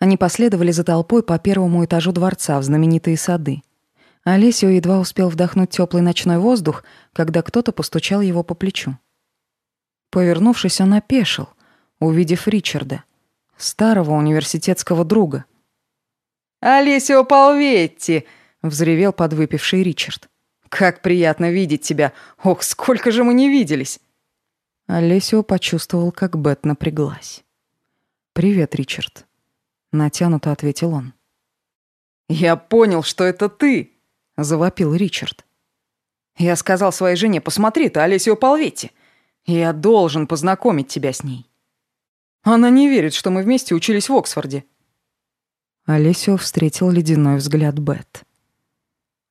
Они последовали за толпой по первому этажу дворца в знаменитые сады. Олесио едва успел вдохнуть теплый ночной воздух, когда кто-то постучал его по плечу. Повернувшись, он опешил, увидев Ричарда, старого университетского друга. «Олесио Полветти!» — взревел подвыпивший Ричард. «Как приятно видеть тебя! Ох, сколько же мы не виделись!» Олесио почувствовал, как Бет напряглась. «Привет, Ричард», — натянуто ответил он. «Я понял, что это ты!» — завопил Ричард. «Я сказал своей жене, посмотри, ты Олесио Полветти. Я должен познакомить тебя с ней. Она не верит, что мы вместе учились в Оксфорде». Олесио встретил ледяной взгляд Бет.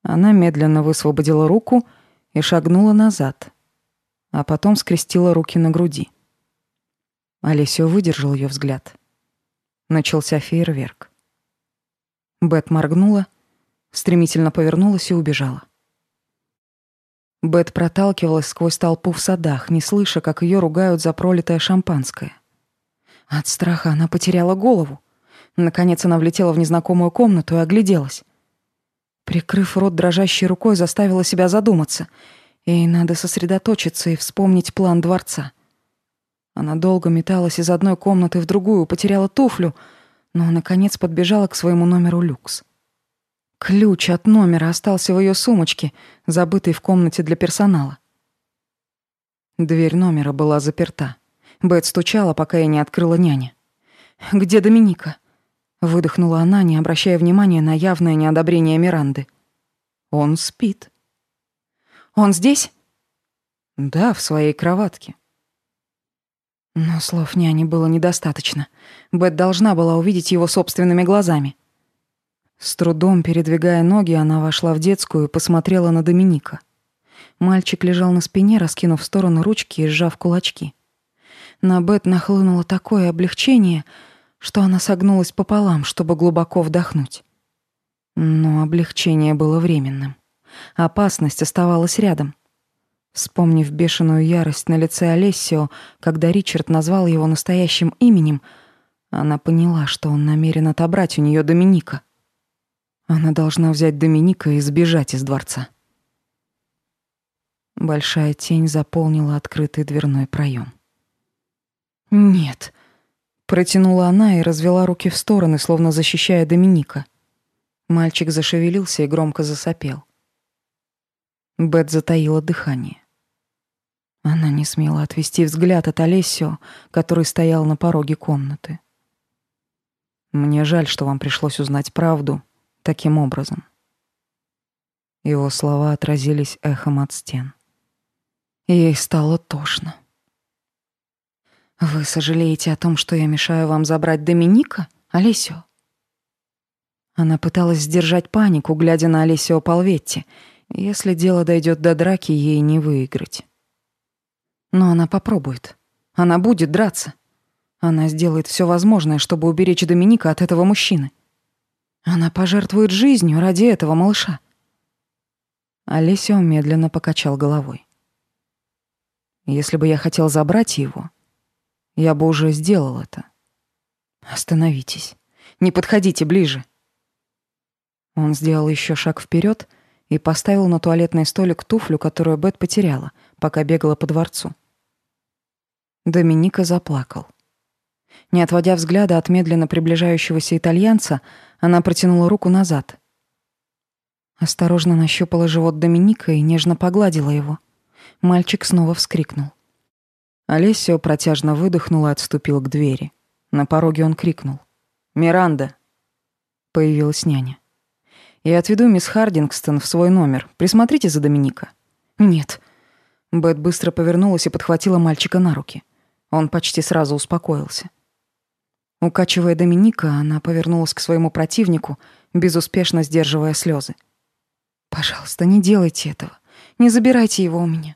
Она медленно высвободила руку и шагнула назад, а потом скрестила руки на груди. Олесио выдержал ее взгляд. Начался фейерверк. Бет моргнула, стремительно повернулась и убежала. Бет проталкивалась сквозь толпу в садах, не слыша, как ее ругают за пролитое шампанское. От страха она потеряла голову. Наконец она влетела в незнакомую комнату и огляделась. Прикрыв рот дрожащей рукой, заставила себя задуматься. Ей надо сосредоточиться и вспомнить план дворца. Она долго металась из одной комнаты в другую, потеряла туфлю, но, наконец, подбежала к своему номеру люкс. Ключ от номера остался в ее сумочке, забытой в комнате для персонала. Дверь номера была заперта. Бет стучала, пока я не открыла няня. «Где Доминика?» Выдохнула она, не обращая внимания на явное неодобрение Миранды. «Он спит». «Он здесь?» «Да, в своей кроватке». Но слов няни было недостаточно. Бет должна была увидеть его собственными глазами. С трудом передвигая ноги, она вошла в детскую и посмотрела на Доминика. Мальчик лежал на спине, раскинув в сторону ручки и сжав кулачки. На Бет нахлынуло такое облегчение, что она согнулась пополам, чтобы глубоко вдохнуть. Но облегчение было временным. Опасность оставалась рядом. Вспомнив бешеную ярость на лице Олесио, когда Ричард назвал его настоящим именем, она поняла, что он намерен отобрать у нее Доминика. Она должна взять Доминика и сбежать из дворца. Большая тень заполнила открытый дверной проем. «Нет», — протянула она и развела руки в стороны, словно защищая Доминика. Мальчик зашевелился и громко засопел. Бет затаила дыхание. Она не смела отвести взгляд от Олесио, который стоял на пороге комнаты. «Мне жаль, что вам пришлось узнать правду таким образом». Его слова отразились эхом от стен. Ей стало тошно. Вы сожалеете о том, что я мешаю вам забрать Доминика, Олесио? Она пыталась сдержать панику, глядя на Олесио Полветти. Если дело дойдет до драки, ей не выиграть. Но она попробует. Она будет драться. Она сделает все возможное, чтобы уберечь Доминика от этого мужчины. Она пожертвует жизнью ради этого малыша. Олесио медленно покачал головой. Если бы я хотел забрать его, я бы уже сделал это. Остановитесь. Не подходите ближе. Он сделал еще шаг вперед и поставил на туалетный столик туфлю, которую Бет потеряла, пока бегала по дворцу. Доминика заплакал. Не отводя взгляда от медленно приближающегося итальянца, она протянула руку назад. Осторожно нащупала живот Доминика и нежно погладила его. Мальчик снова вскрикнул. Олесио протяжно выдохнул и отступил к двери. На пороге он крикнул. «Миранда!» Появилась няня. «Я отведу мисс Хардингстон в свой номер. Присмотрите за Доминика». «Нет». Бет быстро повернулась и подхватила мальчика на руки. Он почти сразу успокоился. Укачивая Доминика, она повернулась к своему противнику, безуспешно сдерживая слезы. «Пожалуйста, не делайте этого. Не забирайте его у меня.